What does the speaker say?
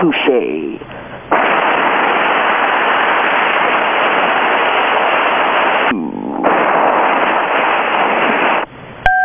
touche